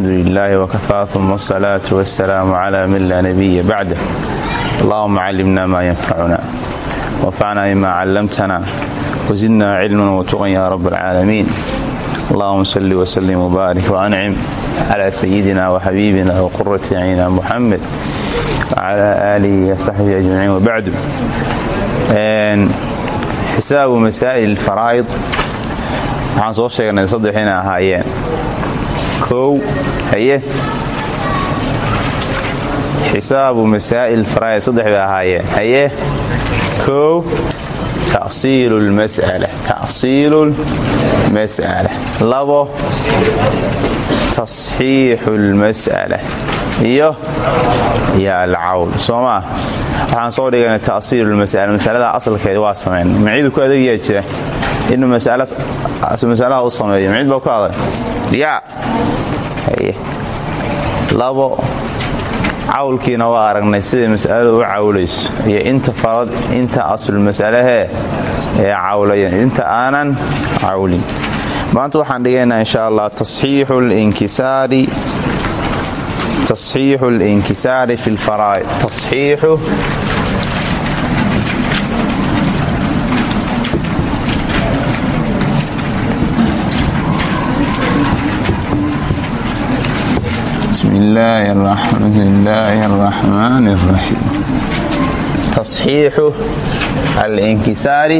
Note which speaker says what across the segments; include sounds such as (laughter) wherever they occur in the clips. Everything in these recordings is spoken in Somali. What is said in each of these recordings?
Speaker 1: alxamdulilaahi wakafaa uma asalaatu wasalaamu cla man laa nabiya bacdah allahuma callimna maa yanfacuna wanfacna bima callamtana wazidna cilman watuqan ya rab alcaalamiin allahuma salli wslim wbaarik wancim cla sayidina waxabiibina wqurati acyina muxamed wcla aalihi wasaxbihi ajmaciin wabacdu xisaabu masaa'il faraa'id waxaan soo sheegnay saddex ahaayeen kow haye. Xisaabu masaa'il faraa'id saddex bay ahaayeen haye. Kow tacsiilu lmas'ala labo tasxiixu lmas'ala iyo iyo alcawl soo maa waxaan soo dhigana tasiilu lmas'ala masalada asalkeeda waa samayn. Maciidu ku adeegyaa jira inuu masalaha u sameeyo micid baa ku adag yaa labo cawlkiina waa aragnay siday masaladu u cawlayso. Iyo inta aslulmasalahee ee cawlayan inta aanan cawlin. Maanta waxaan dhigaynaa insha allah tasxiixu linkisaari fi lfaraa'id billaahi araxmaan raxiim tasxiixu alinkisaari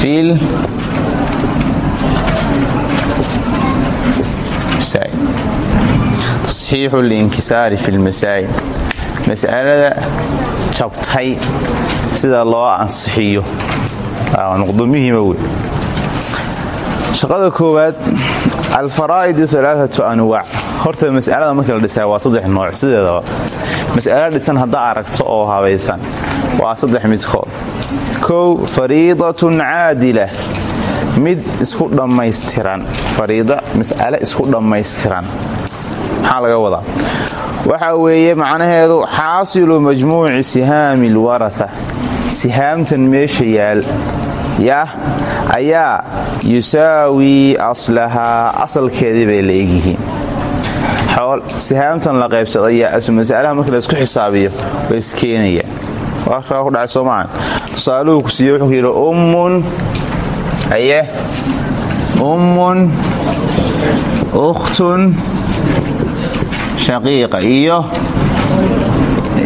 Speaker 1: fiil tasxiixu alinkisaari fi lmasaa'id mas'alada jabtay sida loo ansixiyo. Muhiima wey shaqada koowaad alfaraa'idu alaaatu anwaac horta mas'alada markii la dhisaya waa saddex nooc sideedaba. Mas'alo dhisan haddaa aragto oo habaysan waa saddex midkood kow fariidatun caadila mid isku dhammaystiran. Fariida mas'ale isku dhammaystiran. Maxaa laga wadaa waxa weeye macnaheedu xaasilu majmuuci sihaami lwaraa sihaamtan meesha yaal. Yah ayaa yusaawii aslahaa asalkeedii bay la egyihiin. Sihaamtan la qaybsadayaa masalaha markii laysku xisaabiyo way iskeenayaan warkaa ku dhacay soomaa tusaaluhu ku siiye wuxuu yidhi ummun aye ummun ukhtun shaqiiqa iyo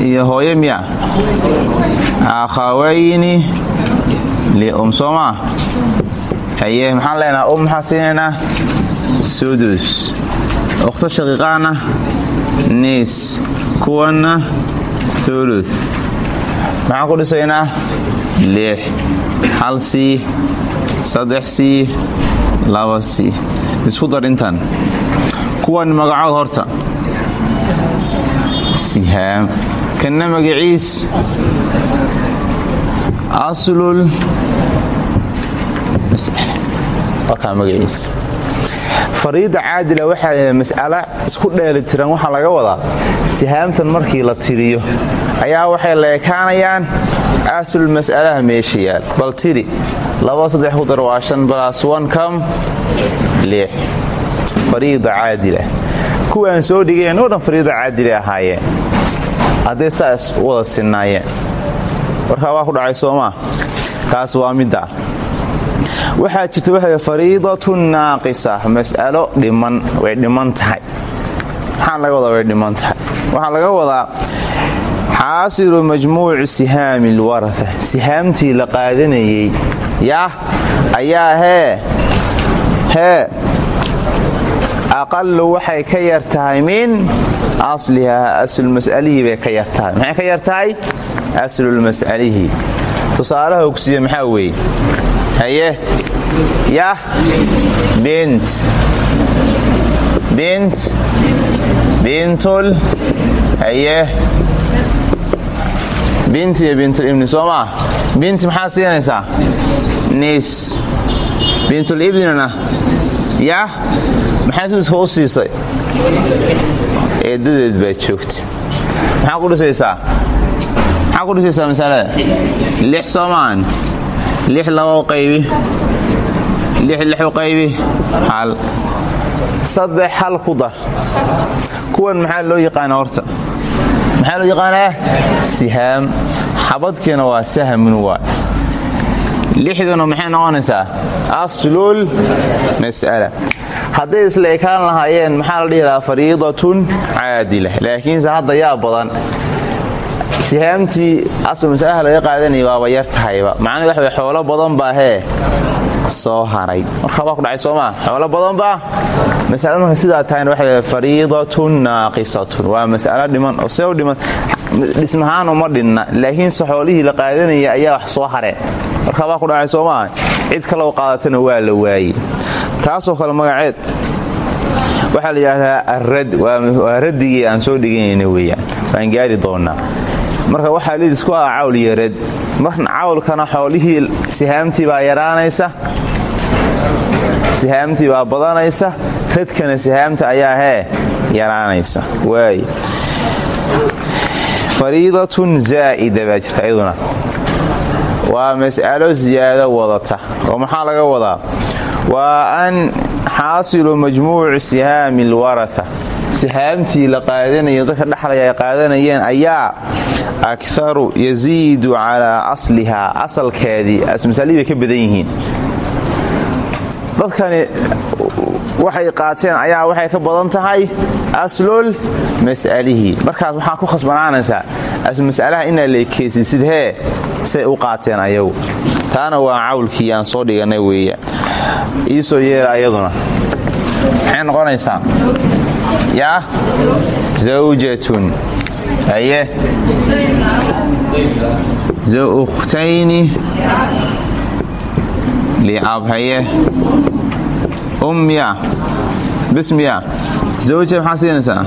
Speaker 1: iyo hooye miya. Akhawayni lium soomaa haye maxaan leenaha um maxaan siinaynaa? Sudus. Ukhto shaqiiqaana niis. Kuwanna ulu maxaan ku dhisaynaa? Lix. Hal sii saddex sii laba sii. Isku dar intan kuwan magacood horta sihaam kanna magaciis. Aslul. Fariida caadila waxaa mas'ala isku dheelitiran waxaa laga wadaa sihaamtan markii la tiriyo ayaa waxay la ekaanayaan aslul mas'alaha meesha yaal. Bal tiri laba saddex ku waa shan balas wan kam lix. Fariida caadila kuwaan soo dhigeen oo dhan fariida caadilay ahaayeen hadday saas wada sinnaayeen warkaa waa ku dhacay soomaa taas waa midda. Waxaa jirta waxa fariidatun naaqisa. Mas'alo dhiman way dhiman tahay. Maxaa laga wadaa way dhiman tahay? Waxaa laga wadaa xaasilu majmuuci sihaami lwaraa sihaamtii la qaadanayey. Yah ayaa hee? Hee aqalu waxay ka yar tahay min aslihaa aslulmas'alihii bay ka yar tahay maxay ka yar tahay aslulmas'alihii tusaalaha ogsiya maxaa weeye? Haye? Yah bint. Bint. Bintul. Haye? Binti iyo bintulibni soo maa binti maxaa siinaysaa? Nis. Bintulibnina yah maxaa suuska u siisay eeddadeed baa joogta maxaa ku dhisaysaa? Maxaa ku dhisaysaa masalada lix soomaan. Lix laba u qaybi. Lix lix u qaybi. Hal. Saddex hal ku dar. Kuwan maxaa loo yaqaana horta? Maxaa loo yaqaanaa? Sihaam. Xabadkiina waa sahmun waa lixduna maxay noqonaysaa? Aslul mas'ala hadday isla ekaan lahaayeen maxaa la dhihi lahaa fariidatun caadila laakiinse hadda yaa badan. Sihaamtii asl masalaha laga qaadanaya waaba yar tahayba macnuu waxa xoolo badan baa hee soo haray. Marka waa ku dhacay soomaa xoolo badan baa? Masale marka sidaa waxa fariidatun naaqisatun. Waa mas'alo dhiman oo see dhiman. Dhismahaan uma dhinna. Laakiinse xoolihii la qaadanaya ayaa wax soo hareen. Marka waa ku dhacay soomaa cid kaloo qaadatana waa la waayey taasoo kale magaceed. Waxaa la yidhaahdaa arad waa radigii aan soo dhiganayna weeyaan. Waan gaari doonnaa. Marka waxaa lidisku ah cawl iyo rad. Marna cawlkana xoolihii baa yaraanaysa. Sihaamtii baa badanaysa. Radkana sihaamta ayaa hee yaraanaysa. Waay fariidatun zaa'ida baa jirta waa mas'alo siyaado wadata oo maxaa laga wadaa? Waa an xaasilu majmuuci sihaami alwaraa sihaamtii la qaadanaya dadka dhexlaya ay qaadanayeen ayaa akaru yasiidu calaa aslihaa asalkeedii masalihii bay ka badan yihiin. Dadkani waxay qaateen ayaa waxay ka badan tahay aslul mas'alihii markaas waxaa ku khasbanaanaysaa mas'alaha inaa leekeysisid hee say u qaateen ayagu. Taana waa cawlkii aan soo dhiganay weeyaan iisoo yeela ayaduna. Maxay noqonaysaa yaa? Zawjatun. Haye? Ukhtayni liab haye umya bismiya. Zawja maxaa siinaysaa?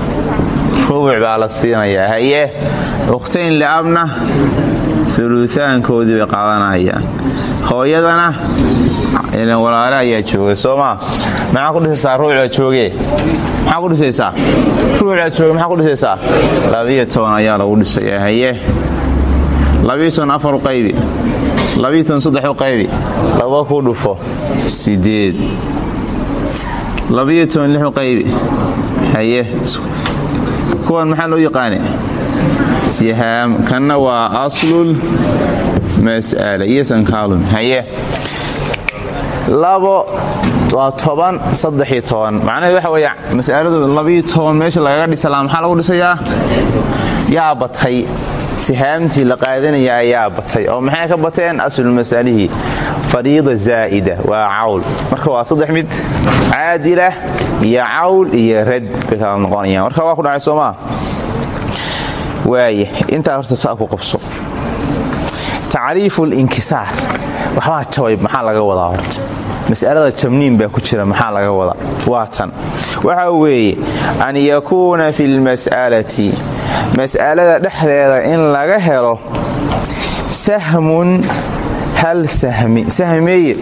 Speaker 1: Rubuc baa la siinayaa. Haye. Ukhtayn liabna. Uluaankoodii bay qaadanayaan. Hooyadana walaale ayaa jooga soomaa maxaa ku dhisaysaa? Ruucbaa jooge maxaa ku dhisaysaa? Ruucbaa jooge maxaa ku dhisaysaa? Labiyo toban ayaa lagu dhisayaa haye. Labiyo toban afar u qaybi. Labiyo toban qaybi. Laba ku dhufo. Sideed labiyo toban lix u qaybi. Haye. Kuwan maxaa loo yaqaane? Sihaam kanna waa aslul mas'ala iyo sankaalun haye. Labo toban saddexiyo toban. Macnaheed waxa weeye mas'aladu labiyo toban meesha lagaga dhisa laha maxaa lagu dhisayaa? Yaa batay sihaamtii la qaadanaya ayaa batay oo maxay ka bateen? Aslulmasalihii fariida zaa'ida waa cawl. Marka waa saddex mid caadilah iyo cawl iyo rad bay kala noqonayaan. Marka waa ku dhacay soomaa waaya intaa horta saa ku qabso. Tacriifu linkisaar waxbaa jabay maxaa laga wadaa horta mas'alada jabniin baa ku jira maxaa laga wadaa? Waa tan. Waxa weeye an yakuuna fi lmas'alati mas'alada dhexdeeda in laga helo sahmun hal sahmi. Sahmeeye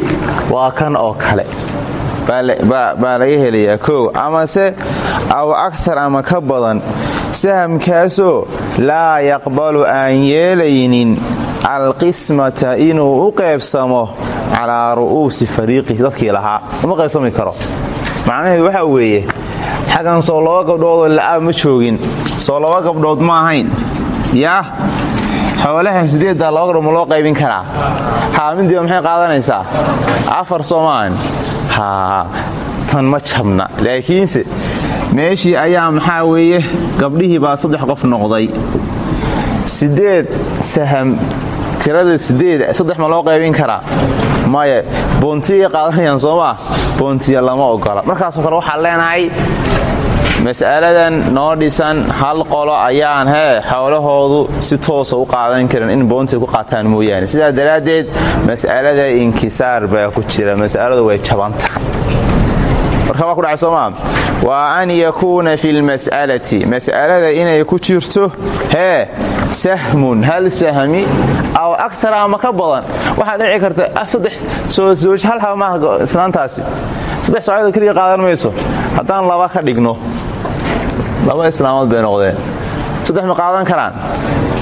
Speaker 1: waa kan oo kale. Baa laga helayaa kow. Amase aw aktar ama ka badan sahamkaasoo laa yaqbalu aan yeelaynin alqismata inuu u qaybsamo calaa ru'uusi fariiqi dadkii lahaa. Uma qaybsami karo. Macnaheedu waxa weeye xaggan soo laba gabdhoodoo la'aab ma joogin. Soo laba gabdhood ma ahayn. Yaa xoolahan sideeddaa laba gabdhood ma loo qaybin karaa? Haa midiiba maxay qaadanaysaa? Afar soomaan haa tan ma jabna. Laakiinse meeshii ayaa maxaa weeye gabdhihii baa saddex qof noqday. Sideed saham tirada sideed saddex ma loo qaybin karaa maya boontiya qaadanayaan soomaa boontiya lama ogola. Markaasoo kale waxaan leenahay mas'aladan noo dhisan hal qolo ayaan hee xoolahoodu si toosa u qaadan karin in boontiya ku qaataan mooyaane. Sidaa daraaddeed mas'alada inkisaar baa ku jira. Mas'aladu way jabanta marka waa ku dhacay soomaa. Waa an yakuuna fi lmas'alati mas'alada inay ku jirto hee sahmun. Hal sahmi? Aw aktar ama ka badan? Waxaa dhici karta sooj hal haba maaha islaantaasi. Saddex socodoo keliya qaadan mayso. Haddaan laba ka dhigno laba islaamood bay noqdeen. Saddex ma qaadan karaan?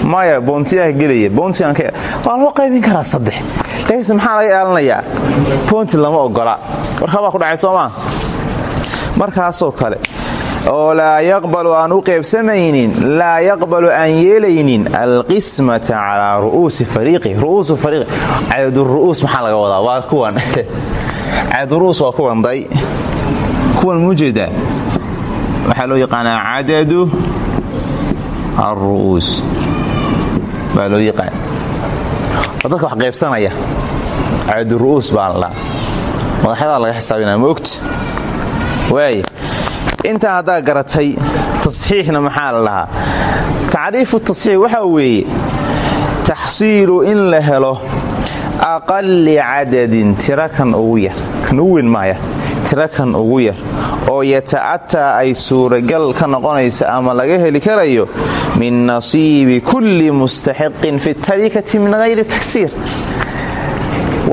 Speaker 1: Maya boontiyaha gelaya boontiwaa loo qaybin karaa saddex. Laakiinse maxaa laga ilaalinayaa? Boonti lama ogola. Warkabaa ku dhacay soomaa markaasoo kale oo laa yaqbalu aan u qaybsamaynin laa yaqbalu aan yeelaynin alqismata calaa ru'uusi fariiqi. Ru'uusu fariiqi cadadru'uus maxaa laga wadaa? Waa kuwan (laughs) cadadru'uus waa kuwan day. Kuwan muu jeedaa waxaa loo yaqaanaa cadadu alru'uus baa loo yaqaan dadka wax qaybsanaya cadadru'uus baa la dhaha madaxyadaa laga xisaabinaa moogta waay intaa haddaa garatay tasxiixna maxaa la dhahaa tacriifu tasxiix waxaa weeye taxsiilu in la helo aqali cadadin tira ugu yar kan weyn maaya tira ugu yar oo yata'ataa ay suuragal ka noqonaysa ama laga heli karayo min nasiibi kulli mustaxiqin fi tarikati min hayri taksiir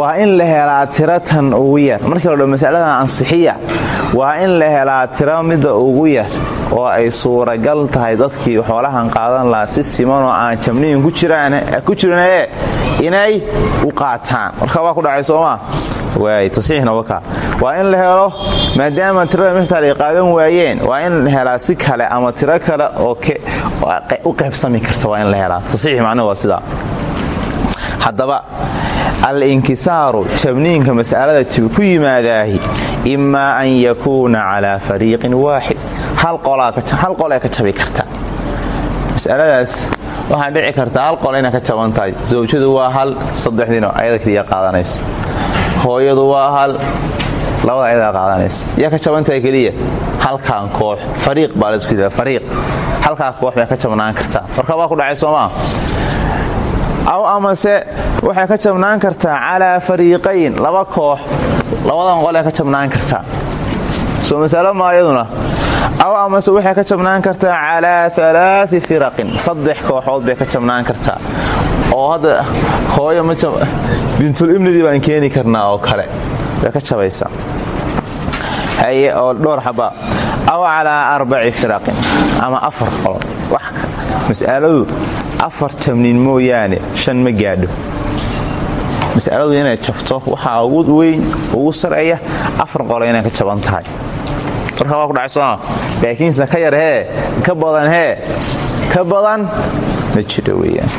Speaker 1: waa in la helaa tira tan ugu yar. Markii la dho masaladan ansixiya waa in la helaa tira midda ugu yar oo ay suuragal tahay dadkii xoolahan qaadan lahaa si simanoo aan jamniyin ku jirinae inay u qaataan. Marka waa ku dhacay soomaa? Waa in la helo maadaama tirada ay qaadan waayeen waa in la helaa si kale ama tiro kale oo u qaybsami karta waa in la helaa. Tasiix macnuhu waa sidaa haddaba al-inkisaaru jabniinka mas'alada ku yimaadaahi imaa an yakuuna calaa fariiqin waaxid. Hal qolee ka jabi karta. Masaladaas waxaa dhici karta hal qole inay ka jaban zawjadu waa hal saddexdiino ayada keliya qaadanaysa. Hooyadu waa hal labada ayadaa qaadanaysa. Yaa ka jabantahay keliya? Halkan koox fariiq baa la isku yidhahda fariiq. Halkaa koox bay ka jabnaan kartaa. Marka waa ku dhacay soomaa aw amase waxay ka jabnaan kartaa calaa fariiqayn laba koox. Labadan qolee ka jabnaan kartaa soo masalo maayaduna aw amase waxay ka jabnaan kartaa calaa alaai firaqin saddex kooxood bay ka jabnaan kartaa. Oo hadda hooyo bintulibnidii baan keeni karnaa oo kale. Ka jabaysaa. Haye oo dhowr xabaa aw calaa arbaci firaqin ama afar qolo mas'aladu afar jabnin mooyaane shan ma gaadho mas'aladu inay jabto waxaa ugu weyn ugu sareeya afar qolo inay ka jaban tahay. Markaa waa ku dhacay sooma laakiinse ka yar hee ka badan hee ka badan ma jiro weeyaan.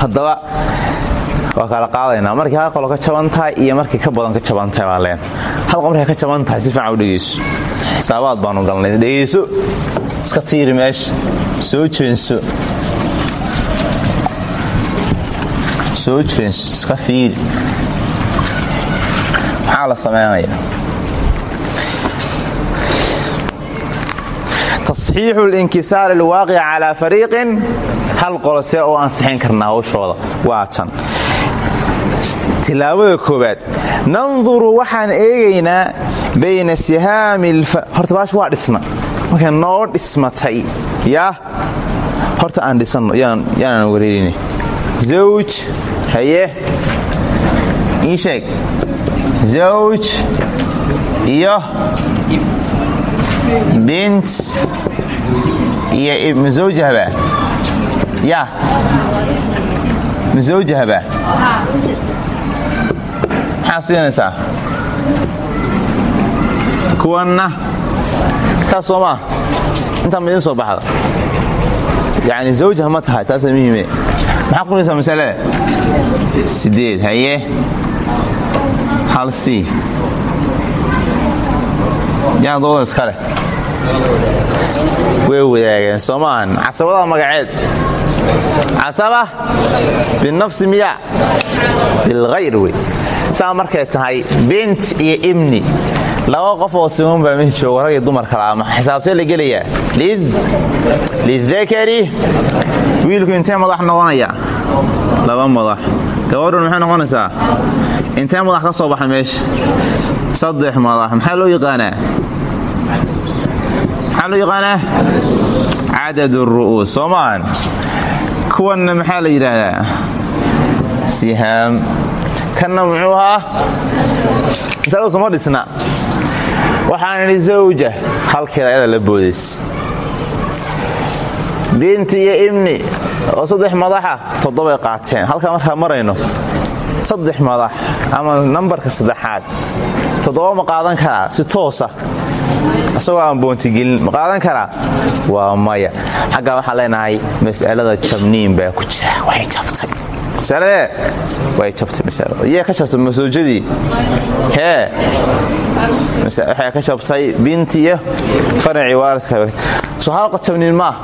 Speaker 1: Haddaba waa kala qaadaynaa markii hal qolo ka jaban tahay iyo markii ka badan ka jaban tahay baan leen. Hal qol markay ka jaban tahay si fiican u dhegeyso xisaabaad baanu galnay. Dhegeyso iska tiiri meesha. Soo jeenso soo jeenso iska fiiri. Maxaa la samaynayaa tasxiixu linkisaar alwaaqic calaa fariiqin hal qolo see oo ansixin karnaa hawshooda. Waa tan. Tilaabada koowaad nanduru waxaan eegaynaa bayna sihaami horta baash waa dhisna. Markay noo dhismatay yaa horta aan dhisanno yaanaan wareerin zawj haye ii sheeg zawj iyo bint iyo mawjahba ya. Masawjahba maxaa siinaysaa kuwanna taas soo maa intaa ma idiin soo baxda yani zawjah ma tahay taasa muhiime maxaa qunaysaa masalada sideed haye? Hal c. Yaan doodan way wadaageen soo casabada magaceed. Casaba? Binafsi miya bilkhayr wey. Saa markay tahay bint iyo ibni laba qof oo siman baa mehi jooga rag iyo dumar kala ama xisaabtee la gelayaa. Lidakari wiilku intee madax noqonaya? Laba madax. Gabadhun maxay noqonaysaa? Intee madax ka soo baxa meesha? Saddex madax. Maxaa loo yaqaanaa? Maxaa loo yaqaanaa? Cadad ru'uus. Soo maahan kuwanna maxaa la yidhaahdaa? Sihaam. Kanna muxuu ahaa? Masaladu suma waxaan idhi zawja halkeeda ayada la boodays binti iyo ibni oo saddex madaxa toddobay qaateen. Halkaa markaa marayno. Saddex madax ama nambarka saddexaad. Toddoba ma qaadan karaa si toosa isagoo aan boontigelin ma qaadan karaa? Waa maya. Xaggaa waxaan leenahay mas'alada jabniin baa ku jira. Way jabtay. Masaladee way jabtay masalada. Yee ka jabtay masoojadii hee waxay ka jabtay bintiyo faracii waalidka. Soo halqa jabniin maa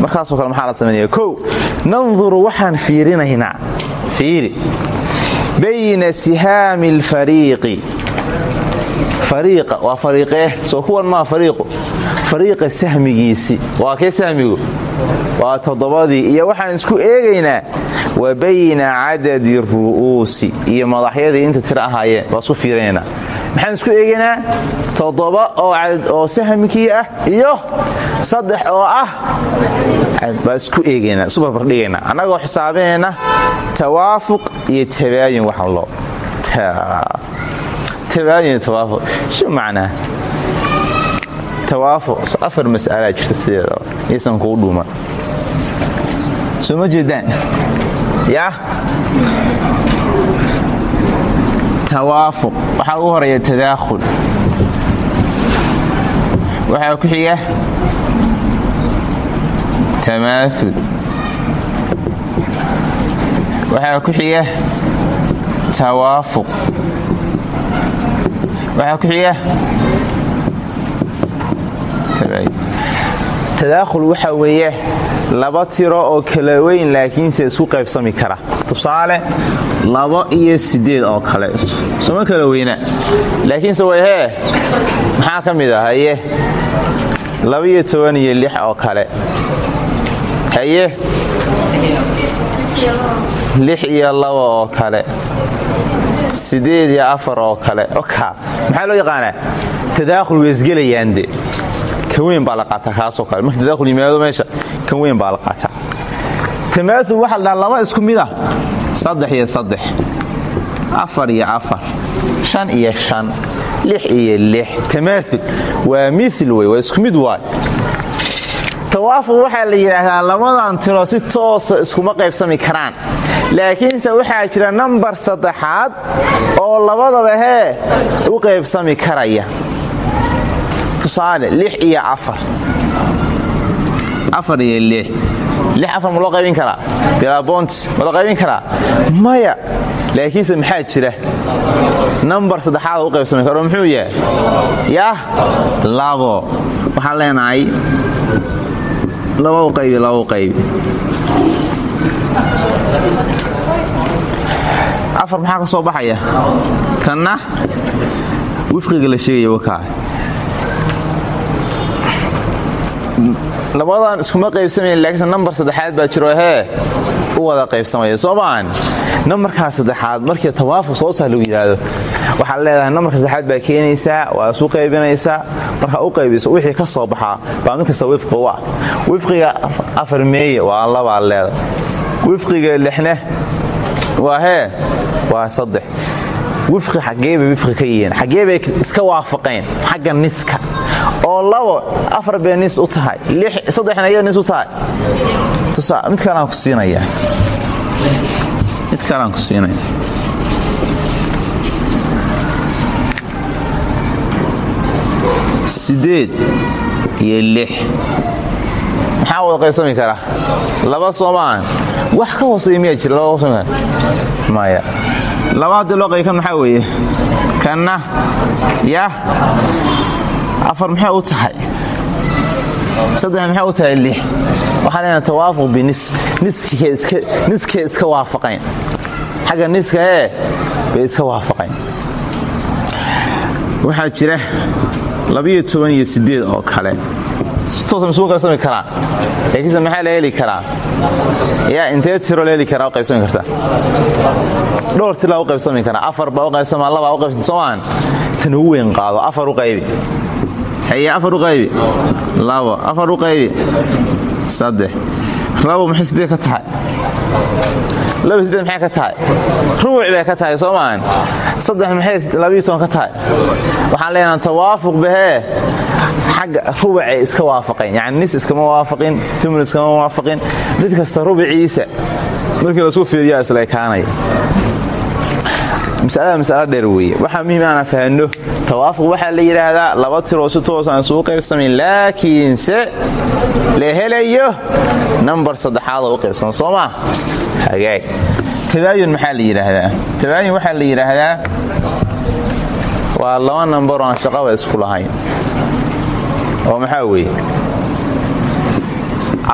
Speaker 1: markaasoo kale maxaa la samaynaya kow nanduru waxaan fiirinaynaa fiiri. Bayna sihaami alfariiqi fariiqa waa fariiqee soo kuwan maa fariiqu fariiqa sahmigiisi. Waa kee sahmigu? Waa toddobadii. Iyo waxaan isku eegaynaa wa bayna cadadi ru'uusi. Iyo madaxyadii inta tira ahaayeen waa isku fiirinaynaa. Maxaan isku eegaynaa toddoba oo sahmikii ah iyo saddex oo ah baa isku eegaynaa isu barbardhigaynaa annagoo xisaabinayna tawaafuq iyo tabaayun waxaan loo tabaayun tawaafuq. Shu macnaa tawaafuq afar mas'alaa jirta sideedaba yaysan kuu dhuuman. Soo ma jeedaan? Yaa tawaafuq waxaa ugu horreeya tadaakhul. Ku xiga tamaaul waxaa ku xiga tawaafuq waxaa ku xiga tadaakhul waxaa weeye laba tiro oo kala weyn laakiinse isku qaybsami kara. Tusaale labo iyo sideed oo kale. Soma kala weyna. Laakiinse way hee? Maxaa ka mid ah? Haye? Labaiyo toban iyo lix oo kale. Haye? Lix iyo laba oo kale. Sideed iyo afar oo kale. Oka maxaa loo yaqaanaa? Tadaakhul weysgelayaan de kan weyn baa la qaataa kaasoo kale. Marka tadaakhul yimaado meesha kan weyn baa la qaataa tamaaul waxa la laba isku mid ah. Saddex iyo saddex. Afar iyo afar. Shan iyo shan. Lix iyo lix. Tamaaul waa mil wey isku mid waay. Tawaafuq waxaa la yidhaahdaa labadan tiro si toosa iskuma qaybsami karaan. Laakiinse waxaa jira nambar saddexaad oo labadaba hee u qaybsami karaya tusaale lix iyo afar. Afar iyo lix. Lix afar ma loo qaybin karaa? Bilaabont ma loo qaybin karaa? Maya. Laakiinse maxaa jira? Nambar saddexaad u qaybsami karo muxuu yahay? Yah labo. Waxaan leenahay laba u qaybi laba u qaybi. Afar maxaa ka soo baxaya? Tanna? Wifqiga la sheegaya wakaa labadan iskuma qaybsamayn laakiinse nambar saddexaad baa jiro hee wada qaybsamaya soo maahan nambarkaa saddexaad markii tawaafuq soo saar lagu yidhaahdo waxaad leedahay nambarka saddexaad baa keenaysaa waa isu qaybinaysaa. Markaa u qaybiso wixii ka soo baxaa baa mid kasta wifqi ah. Wifqiga afar meeye waa labaad leeda wifqiga lixne waa hee waa saddex. Wifqi xaggeebay wifqi ka yihiin xaggeebay iska waafaqeen xagga niska oo labo afar nis u tahay saddexna iyo nis u tahay. Mid kalaan ku siinaya mid kalaan ku siinaya sideed iyo lix. Maxaa wada qaybsami kara? Laba soomaan. Wax ka hooseeya miyaa jira laba maya. Labaadii loo qayb kan maxaa weeye? Kanna yah afar maxay u tahay? Saddex maxay u tahay lix? Waxaa leenaha tawaafuq binis niskay iska waafaqayn. Xagga niska ee bay iska waafaqayn. Waxaa jira labiyo toban iyo sideed oo kale. Si toosa masugu qaybsami karaan? Laakiinse maxaa la heli karaa? Yaa intee tiro la heli karaa u qaybsami karta dhowr tilaa u qaybsami karaa. Afar baa u qaybsama labaa u qaybsama soomaan tan ugu weyn qaado. Afar u qaybi haye afar u qaybi labo afar u qaybi saddex. Labo maxay sideed ka tahay? Laba sideed maxay ka tahay? Rubuc bay ka tahay soo maahan saddex maxay labiyo toban ka tahay? Waxaan leenaha tawaafuq bahee xagga rubacay iska waafaqeen. Yani nis iskama waafaqin umun iskama waafaqin. Mid kasta rubaciisa markii lasku fiiriyaa isleekaanaya masalada masalo dheer weeye. Waxaa muhiim aana fahanno tawaafuq waxaa la yidhaahdaa laba tiroo si toosaan isugu qaybsamayn laakiinse la helayo nambar saddexaadoo u qaybsama soo hagaag. Tabaayun maxaa la yidhaahdaa? Tabaayun waxaa la yidhaahdaa waa laba nambar oo aan shaqaba isku lahayn. Oo maxaa weeye?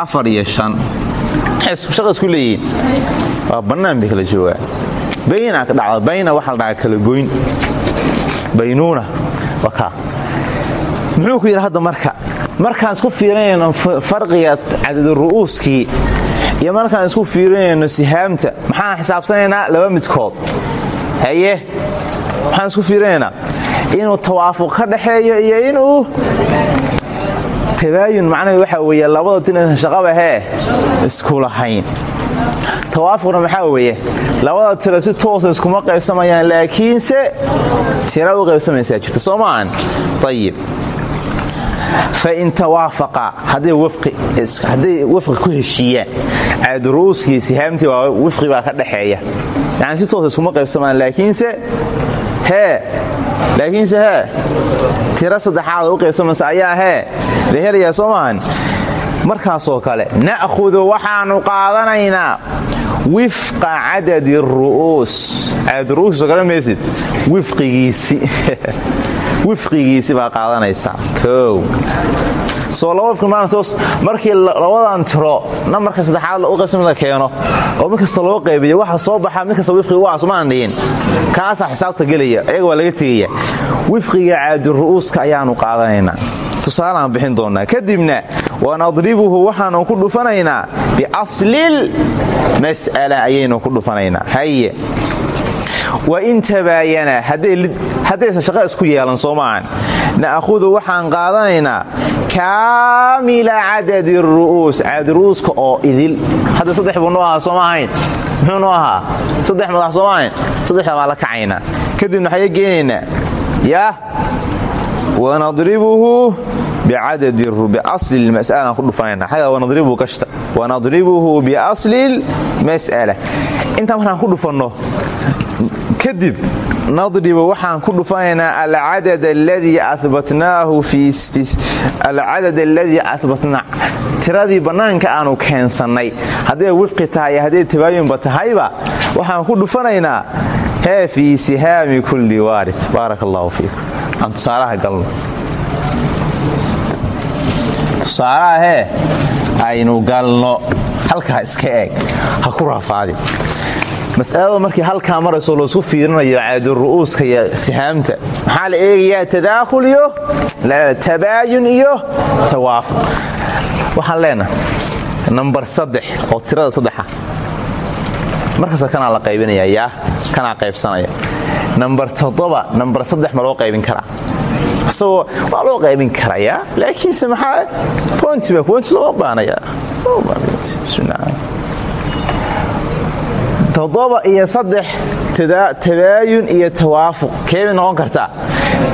Speaker 1: Afar iyo shan. Shaqa isku leeyihiin. Waa bannaan kala joogaan baynaa ka dhacda bayna waxaa la dhahaa kala goyn baynuuna. Muxuu ku yidhi marka? Markaan isku fiirinayno farqiga cadadaru'uuskii iyo markaan isku fiirinayno sihaamta maxaan xisaabsanaynaa laba midkood. Haye? Maxaan isku fiirinaynaa inuu tawaafuq ka dhaxeeyo iyo inuu tabaayun macnaheed waxaa weeye labada tinaysan shaqaba hee? Isku lahayn tawaafuqna maxaa weeye? Labada tiro si toosa iskuma qaybsamayaan laakiinse tira u qaybsamaysaa jirta. Soo maahan ayib fain tawaafaqa hadday wafqi ku heshiiyaan caadaru'uuskii sihaamtii waa wifqi baa ka dhaxeeya. Yani si toosa iskuma qaybsamaan laakiinse hee laakiinse hee tiro saddexaad u qaybsamaysa ayaa hee la helayaa markaasoo kale na'hudu waxaannu qaadanaynaa wifqa cadadi ru'uus. Cadadru'uuskiisoo kale maysid wifqigiisi. (laughs) Wifqigiisi baa qaadanaysaa. Kow. Soo laba wifqi maalintoos markii labadan tiro nambarka saddexaad u qaybsami la keeno. Oo mid kasta qaybiyo waxa soo baxa mid kasta wifqiga u asmaan dhihin. Kaasaa xisaabta gelaya ayaga waa laga tegaya. Wifqiga caadiru'uuska ayaannu qaadanaynaa. Tusaalaan bixin doonnaa. Kadibna wanadribuhu waxaanu ku dhufanaynaa biaslil mas'ala ayaynu ku dhufanaynaa haye wain tabaayana haddaysan shaqo isku yeelan soo maahan na'hudu waxaan qaadanaynaa kaamila cadadi ru'uus cadru'uuska oo idil hadda saddex buu noo ahaa sooma ahayn muxuu noo ahaa saddex madax wanadribuhu biasli lmas'ala intaa markaan ku dhufanno kadib nadribu waxaan ku dhufanaynaa alcadad aladii abatnaahu alcadad aladii abatnaa tiradii bannaanka aanu keensannay hadday wifqi tahay hadday tabaayunba tahayba waxaan ku dhufanaynaa fii sihaami kulli waarid baarak allahu fiikum aan tusaalaha galno tusaalaha hee aynu galno. Halkaa iska eeg. Ha ku raafaadin masalada markii halkaa marayso la isku fiirinayo caadaru'uuska iyo sihaamta maxaa la eegayaa? Tadaakhul iyo tabaayun iyo tawaafuq waxaan leenahay nambar saddex oo tirada saddexa. Markasta kanaa la qaybinaya yaa qaybsanaya. Nambar toddoba nambar saddex ma loo qaybin karaa isagoo waa loo qaybin karayaa. Laakiinse maxaa? Pointiba point loo baanaya toddoba iyo saddex tabaayun iyo tawaafuq. Keebay noqon kartaa.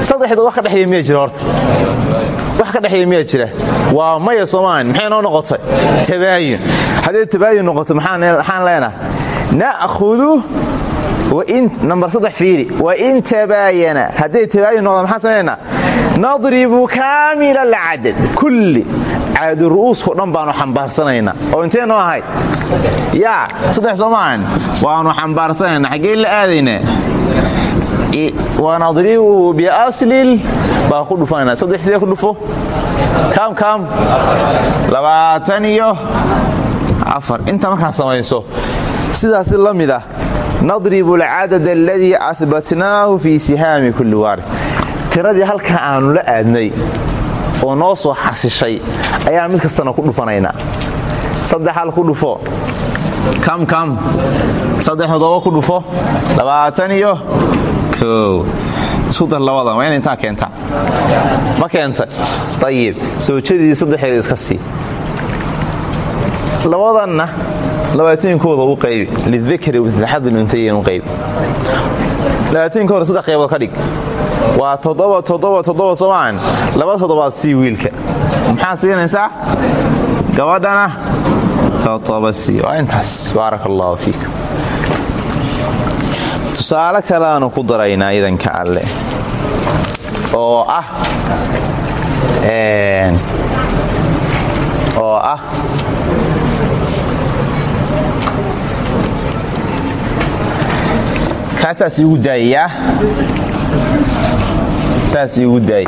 Speaker 1: Saddexda wax ka dhexeeya miya jira horta. Wax ka dhexeeya miya jira. Waa maya soomaali maxay noo noqotay? Tabaayun. Hadday tabaayun noqoto maxaan leenahay? Na'hudu nambar saddex fiiri. Wain tabaayana. Hadday tabaayun noqdo maxaan samaynaa nadribu kaamila alcadad kulli. Caadi ru'uuskao dhan baanu xambaarsanaynaa oo intee noo ahayd yaa saddex soo maahan waanu xambaarsanaynaa xaggee la aadaynaa wanadribuhu biaslil baa ku dhufanayna. Saddex sidee ku dhufo? Kaam kaam. Labaatan iyo la mid ah nadribu alcadad aladii ahbatnaahu fii sihaami kulli waarid tiradii halkaa aanu la aadnay oo noo soo xasishay ayaan mid kastana ku dhufanaynaa. Saddex hal ku dhufo. Kam kam. Saddex todoba ku dhufo. Labaatan iyo kow. Isku dar labadan waa ina intaa keentaa ma keentay. Ayib soojadii saddexeeda iska sii. Labadanna labaataninkooda u qaybi. lidakri milaxadil untayin u qaybi. labaatanka hore saddex qaybood ka dhig. waa toddoba toddoba toddoba soomaan laba toddobaad sii wiilka. maxaa siinaysaa? gabadhana toddoba sii. waa intaas. baaraka fiik. tusaale kaleaanu ku daraynaa idanka alle. oo ah oo ah kaasaas iigu daayayaa saas iigu daay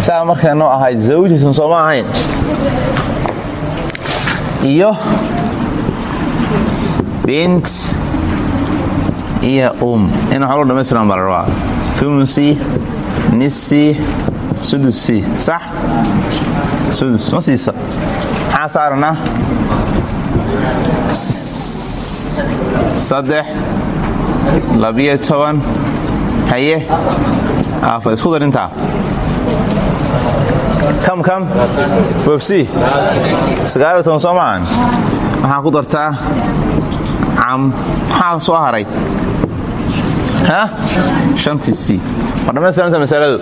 Speaker 1: saa markaa noo ahayd zawjatun iyo bint iyo um. In waxaa loo dhamaystiran baa nisi sudusi sax? Sudus ma maxaa saaranaa saddex labiyo toban. Haye afar isku dar intaa. Kam kam foobsi sagaaliyo toban soo maahan maxaa ku dartaa? Cam. Maxaa soo haray? Ha? Shantiisii ma dhammaystiranta masaladu.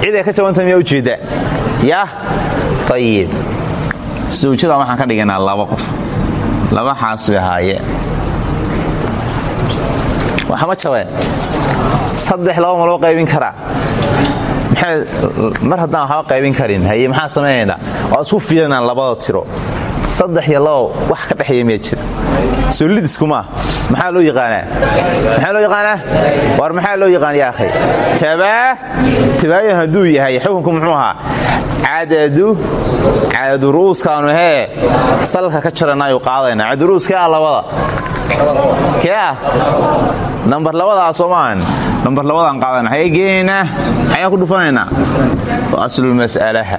Speaker 1: Ciday ka jabanta miyaa ujeeddaa yah ayib sawjadan waxaan ka dhiganaa laba qof. Laba xaas bay ahaayeen waxama jabeen saddex laba ma loo qaybin karaa? Mar haddaan waxba qaybin karin. Haye maxaa samaynaynaa waa isku fiirinaan labada tiro saddex iyo labo wax ka dhexeeya miyaa jira. Solidiskumaa maxaa loo yaqaanaa? Maxaa loo yaqaanaa? War maxaa loo yaqaan ya akhay tabaa tabaayan hadduu yahay xukunku muxuu ahaa cadadu cadadu ru'uuskaanu hee salka ka jaranaayuu qaadayna cadadu ru'uus kee ah labada. Kee ah nambar labadaa soo maahan nambar labadaan qaadana xagee geenaynaa xagaan ku dhufanaynaa. Wa aslulmas'alaha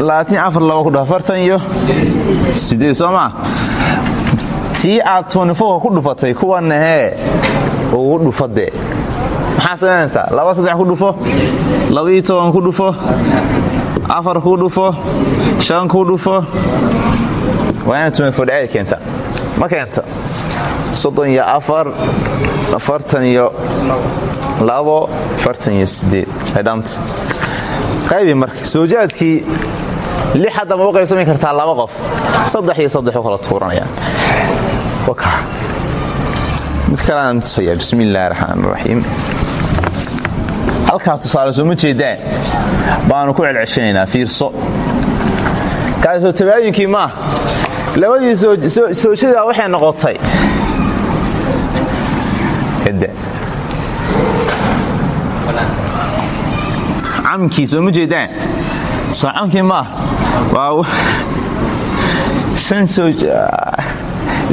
Speaker 1: iyo sideed soo maa tii aad tnifowka ku dhufatay kuwanna hee ugu dhufadee maxaa samaynaysaa laba saddex ku dhufo? Labaiyo toban ku dhufo? Afar ku dhufo? Shan ku dhufo? Waa inaad tunifodhacay keenta. Ma keenta soddon iyo afar afartan iyo labo afartan iyo sideed aydhanta qaybi marka soojaadkii lix hadda ma u qaybsami kartaa laba qof. Saddex iyo saddex u kala tuuranayaan mid kaleaan tusaya bismi illaahi raxmaan raxiim halkaa tusaale sooma jeedaan? Baanu ku celceshanaynaa fiirso. Kaasoo tabaayinkii maah labadii soojada waxay noqotay. Camkii sooma jeedaan soo camkii maah waa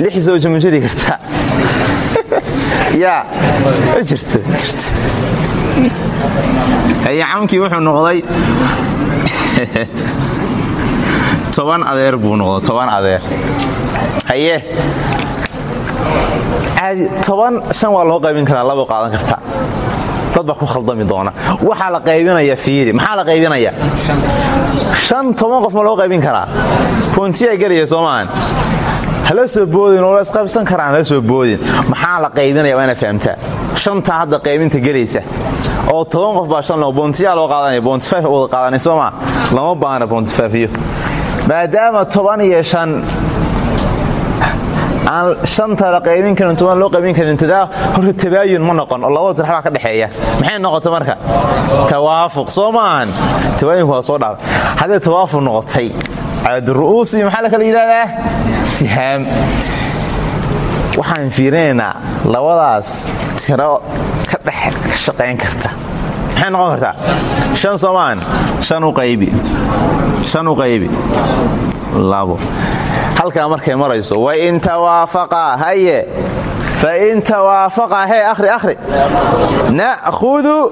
Speaker 1: lix sooja ma jiri kartaa (laughs) yaa ma jirto jirto. Haye camkii wuxuu noqday (laughs) toban adeer buu noqday toban adeer. Haye. Toban shan waa loo qaybin karaa labo qaadan kartaa dad baa ku khaldami doona. Waxaa la qaybinaya fiiri. Maxaa la qaybinaya shan toban qof ma loo qaybin karaa. Boontiyaa gelaya soo maahan hala soo boodin oo la isqaybsan karaan hala soo boodin. Maxaa la qaybinaya? Waa inaad fahamtaa. Shantaa hadda qaybinta gelaysa. Oo toban qof baa shan boontiyaa loo qaadanaya? Boontifaf wada qaadanay soo maa lama baana boontifafiyo maadaama toban iyo shan aan shanta la qaybin karin toban loo qaybin karin tadaa horta tabaayun ma noqon oo labada tiraxbaa ka dhexeeya. Maxay noqotay marka? Tawaafuq soo tabaayunku waa soo dhaaf. Haddee tawaafuq noqotay caadaru'uusi maxaa la kala yidhahdaa? Sihaam. Waxaan fiirinaynaa labadaas tiro ka dhex shaqayn karta. Maxay noqon kartaa? Shan soomaan shan u qaybi halkaa markay marayso wain tawaafaqa haye fain tawaafaqa hee ahri ahri na'hudu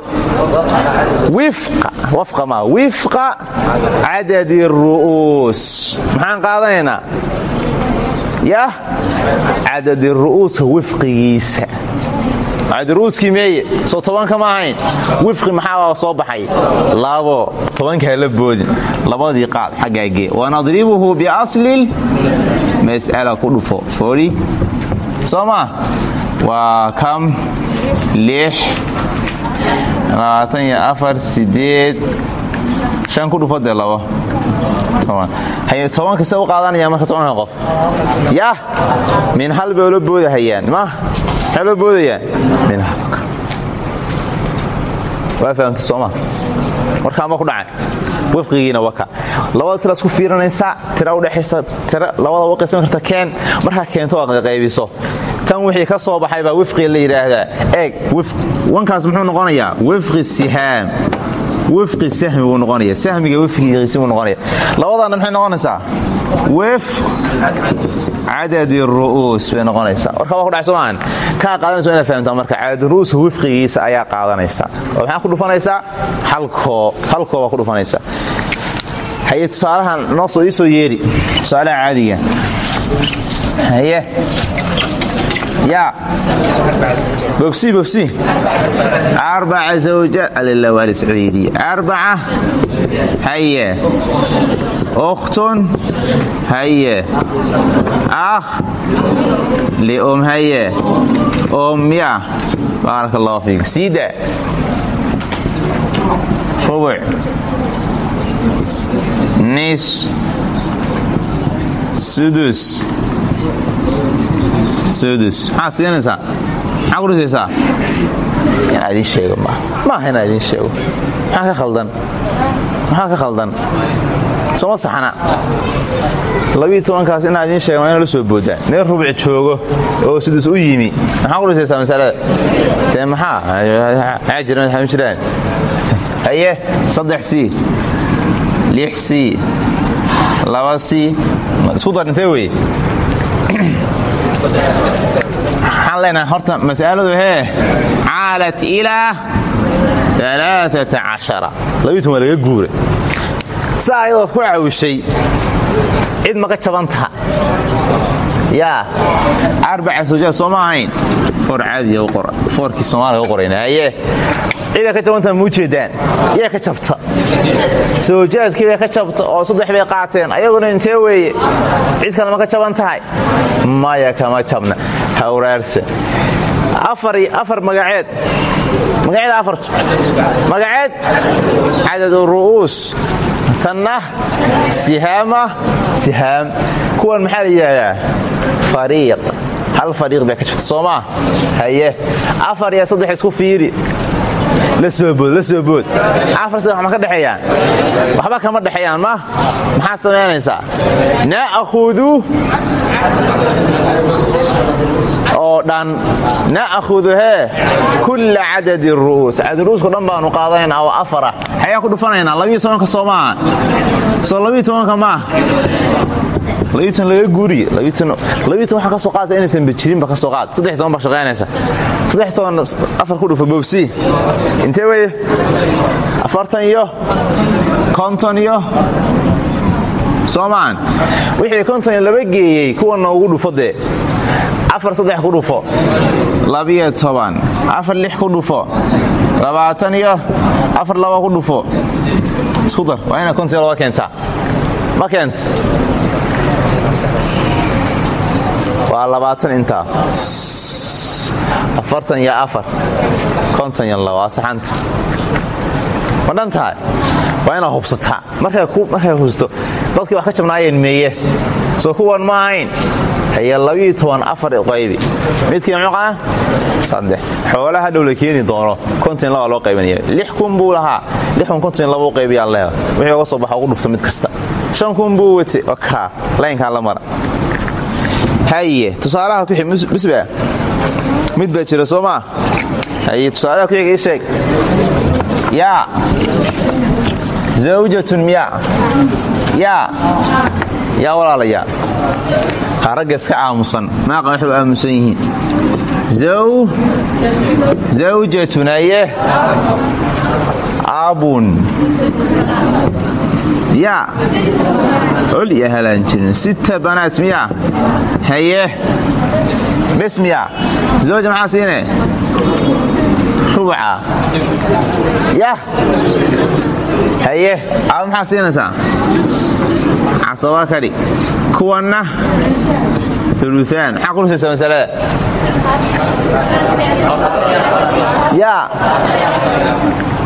Speaker 1: wifqa ma wifqa cadadi ru'uus. Maxaan qaadanaynaa? Yah cadadi ru'uuska wifqigiisa cadruuskii meeye soo tobanka ma ahayn. Wifqi maxaa soo baxay? Labo tobankaa la boodin labadii qaad xaggaagee. Wanadribuhu biaslil mas'ala ku dhufo. Foori soo maa kam lix labaatan iyo afar sideed shan ku dhufo dee labo haye toban kasta u qaadanaya marka tobanka qof. Yah min hal bay ula boodahayaan. Ma! Maxay ula boodayaan? Min halka waa fahamta sooma. Warkaanba ku dhacay. Wifqigiina waka. Labada tiraad ku fiirinaysaa tira udhexaysa tira labada u qaysan karta keen markaa keento oo qaybiso. Tan wixii ka soo baxay baa wifqi la yidhaahdaa eeg wankaas muxuu noqonayaa? Wifqi sihaam wifqi sahmi buu noqonaya sahmiga wifqigiisi buu noqonaya labadaana maxay noqonaysaa? Wifq cadadi ru'uus bay noqonaysaa. Warka waa ku dhacay soomaahan kaa qaadanayso inaad fahamtaa marka cadadi ru'uuska wifqigiisa ayaa qaadanaysaa. Oo ku dhufanaysaa? Halkoo halkoo baa ku dhufanaysaa. Haye tusaalahan noo soo ii soo yeeri. Tusaalaha caadiga haye yaa. Bogsi bogsi arbaca zawjaat alila waali saciidiya arbaca haye ukhtun haye akh lium haye umya baaraka allahu fiik. Siida. Rubuc nis. Sudus sudus maxaa siinaysaa? Maxaa ku dhisaysaa? Inaa idiin sheego ma. Maaha inaa idiin sheego. Maxaa ka khaldan? Maxaa ka khaldan? Sooma saxna labiiyo tobankaas inaa idiin sheega waa ina la soo boodaa meel rubuc joogo oo sudus u yimi. Maxaa ku dhisaysaa masalada? Dee maxaa? Maxaa jiran waxaa jiraan? Haye saddex sii lix sii laba sii isku dar intee weye waxaan leenahay horta masaladu hee caalat ilaa aaaa waa laga guura saa ayadood ku cawishay cid maka jabantaha yaa arbaca sawjaad soo ma ahayn? Foor caadiya u qora. Foorkii u qorayna haye. Ka jabantaa ma ujeedaan yaa ka jabta. Sawjaadkii bay ka jabta oo saddex bay qaateen ayaguna intee weeye? Cid kale ma ka jaban tahay? Maya kama jabna. Hawraarsa afar magaceed. Magaceeda afartu magaceed? Cadadu ru'uus tanna sihaama sihaam kuwan maxaa la yidhaahdaa fariiq. Hal fariiq bay ka jabta soo maa haye. Afar iyo saddex isku fiiri. La soo bood afar saddex ma ka dhexeeyaan waxba kama dhexeeyaan ma maxaa samaynaysaa na'khudu oo dhan na'khudu hee kulla cadadi ru'uus cadruusko dhan baanu qaadanaynaa oo afara. Xayaa ku dhufanaynaa labiyo tobanka soo maaha soo labiyo tobanka maah labiitan laga guuriye labiitan waxaa ka soo qaadaysa inaysan bajirinba ka soo qaad. Saddex toban baa shaqaynaysa. Saddex toban afar ku dhufo bobsi intee weye afartan iyo konton iyo soomaan. Wixii konton laba geeyey kuwa noogu dhufo dee afar saddex ku dhufo labiyo toban afar lix ku dhufo labaatan iyo afar laba ku dhufo. Isku dar waa inaa konton ma keenta waa labaatan intaa. Afartan iyo afar konton iyo laba saxanta. Ma dhan tahay? Waa hubsataa. Markay hubsato dadkii wax ka jabnaayeen meeye. Soo kuwan ma ahayn haye labiyo toban afar qaybi. Midkii muqaa saddex. Xoolaha hadhow la keeni doono. Loo qaybanaya kun buu lahaa. U qaybiyaa leeda wixii uga soo baxa ugu dhufta mid kasta. Shan kun buu wate. Kaa laynkaa la mara. Haye tusaalaha kuxibisba mid baa jira soo haye tusaalaha kuxiga ii sheeg. Yaa. Zawjatun yaa yaa walaalayaa ragga iska aamusan. Maaqa waxay u aamusan yihiin? Zawjatun aye abun yaa ol iyo halaan sita banaat miya. Haye. Bes miya. Zawja maxaa siine? Haye. Aad maxaa siinaysaa casaba kadhi kuwanna. Uluaan maxaa ku rusaysaa masalada yaa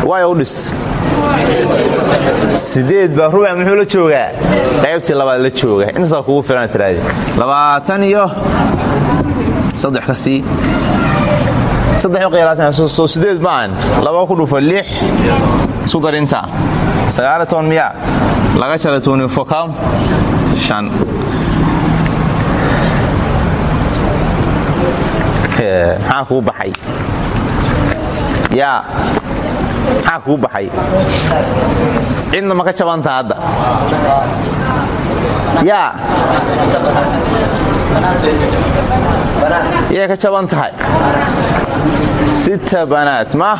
Speaker 1: waay u dhista sideed baa rubuc muxuu la joogaa qaybtii labaad la jooga intaasaa kugu filan tiraade labaatan iyo saddex ka sii soo sideed maahan laba ku dhufo lix isu darinta sagaali toban miyaa laga jara tnifocam shan. Maxaa kuu baxay? Yaa maxaa kuu baxay? Cidna ma ka jabanta hadda? Yaa. Yay ka jaban tahay? Sita banaat ma?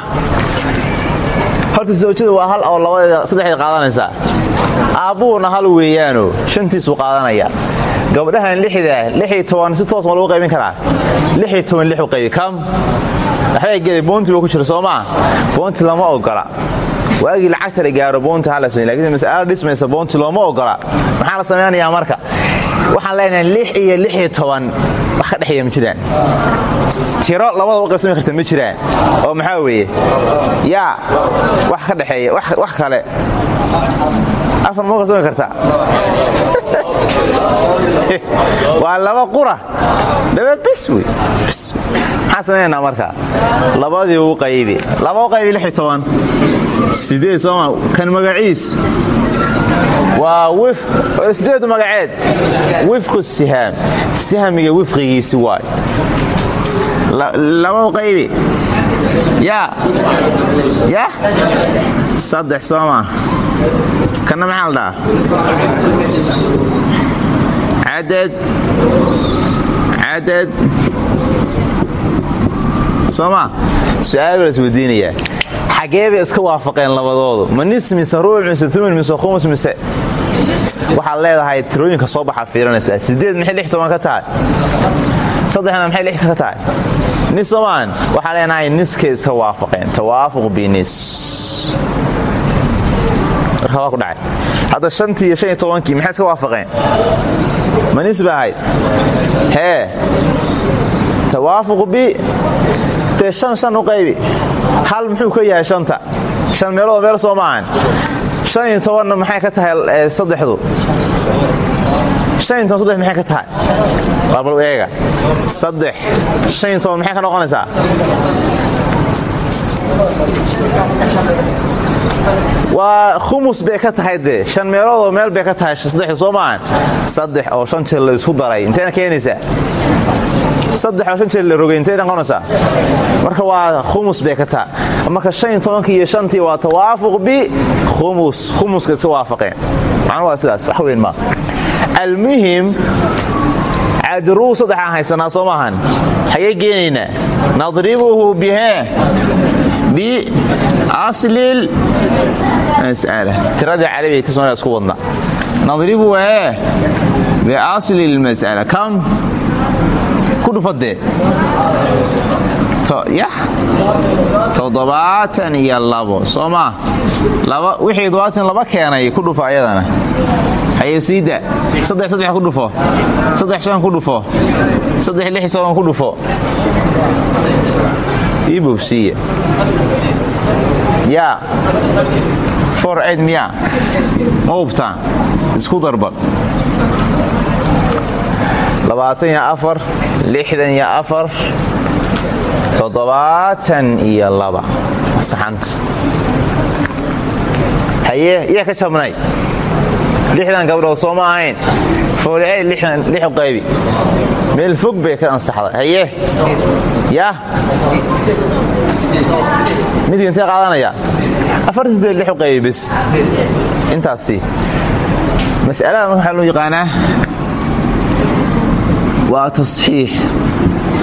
Speaker 1: Horta zawjada waa hal oo labadeeda saddexdeed qaadanaysaa aabbuhuna hal weeyaano shantiisuu qaadanaya. Gabdhahan lixda si toos ma lagu qaybin karaa? Lixi toban lixu qaybi kam? Waxbay geli boonti ba ku jira soo maa boonti lama ogola. Waagii lacagta la gaaro boonti hala samayn lakiin mas'alo dhismaysa boonti looma ogola. Maxaa la samaynayaa marka? Waxaan leenahay lix iyo lix iyo toban. Wax ka ma jiraan tiro labada u qaybsami karta ma jiraan. Oo maxaa weeye? Yaa wax ka dhexeeya wax kale afar ma u qaybsami kartaa (laughs) waa laba qura. Laba bis wey. Marka. Labadii u qaybi. Laba qaybi lix iyo toban kan magaciis. Waa sideedu magaceed. Wifqu sihaam sahmiga wifqigiisi waay. Laba qaybi. Yaa. Ya saddex sooma kanna maxaa la dhahaa? Cadad cadad sooma su'aal baa iska waafaqeen labadoodu. Ma nis mise ruuc mise umin mise khumus mise waxaad leedahay tirooyinka soo baxaa fiirinaysaa sideed maxay lix toban ka tahay? Saddexna maxay lix ka tahay? Nis soomaan leenahay niskay iska waafaqeen. Tawaafuq binis ku dhacay. Hadda shantii iyo shan iyo tobankii maxay iska waafaqeen? Ma nis ba ahayd. Hee tawaafuq bi dee shan shan u qaybi. Hal muxuu ka yahay shanta? Shan meelood meel soo maahan shan iyo tobanna maxay ka tahay saddexdu? Shan iyo toban saddex maxay ka tahay? Bal eega. Saddex. Shan iyo toban maxay ka noqonaysaa waa khumus bay ka tahay dee. Shan meeloodoo meel bay ka tahay saddexda soo saddex oo shan jeer la isku daray. Intayna keenaysaa saddex oo shan jeer la rogay. Intay noqonaysaa marka waa khumus bay ka taha marka shan tobankii iyo shantii waa tawaafuq bi khumus. Khumuska iska waafaqeen. Macnu waa sidaas. Wax weyn maa almuhim cadiruu saddexaan haysanaa soo maahan xagee geenaynaa nadribuhu bihee? Mas'ala tiradii carabiga kasmana isku wadna nadribuhu ee biasli lmas'ala kam ku dhufadee toddobaatan iyo labo soo maa wixii toddobaatan laba keenay ku dhufo ayadana saddex saddex ku dhufo saddex shan ku dhufo saddex lix toban ku dhufo ii bogsiiya yaa for aid miyaa ma hubtaan isku darba. Labaatan iyo afar lixdan iyo afar toddobaatan iyo laba. Saxanta haye yaa ka jabnay? Lixdan gabdhood soo ma ahayn. Fooliay lix qaybi. Meel fog bay ka ansaxday. Haye. Yaa midkii intee qaadanaya afartanteed lix qaybi bes intaasi mas'alada marka waxaa loo yaqaanaa waa tasxiix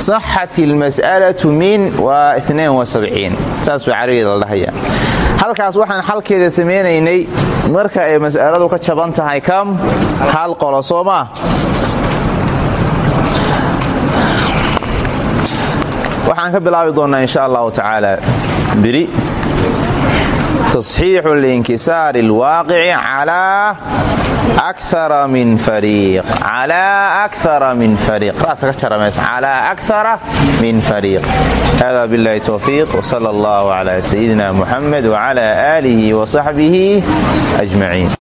Speaker 1: صaxat اlmas'alaة min waa saas ba carabigeeda la dhahaya halkaas waxaan xalkeeda samaynaynay marka ay mas'aladu ka jaban tahay kam hal qolo soo maa waxaan ka bilaabi doonnaa insha allahu tacaala. Biri. Tasxiixu linkisaari alwaaqici calaa akara min fariiq. Calaa akara min fariiq. Raasa ka jaramaysa. Calaa min fariiq. Hada billahi towfiiq wsala allahu calaa sayidina muxamed wcala aalihi wasaxbihi ajmaciin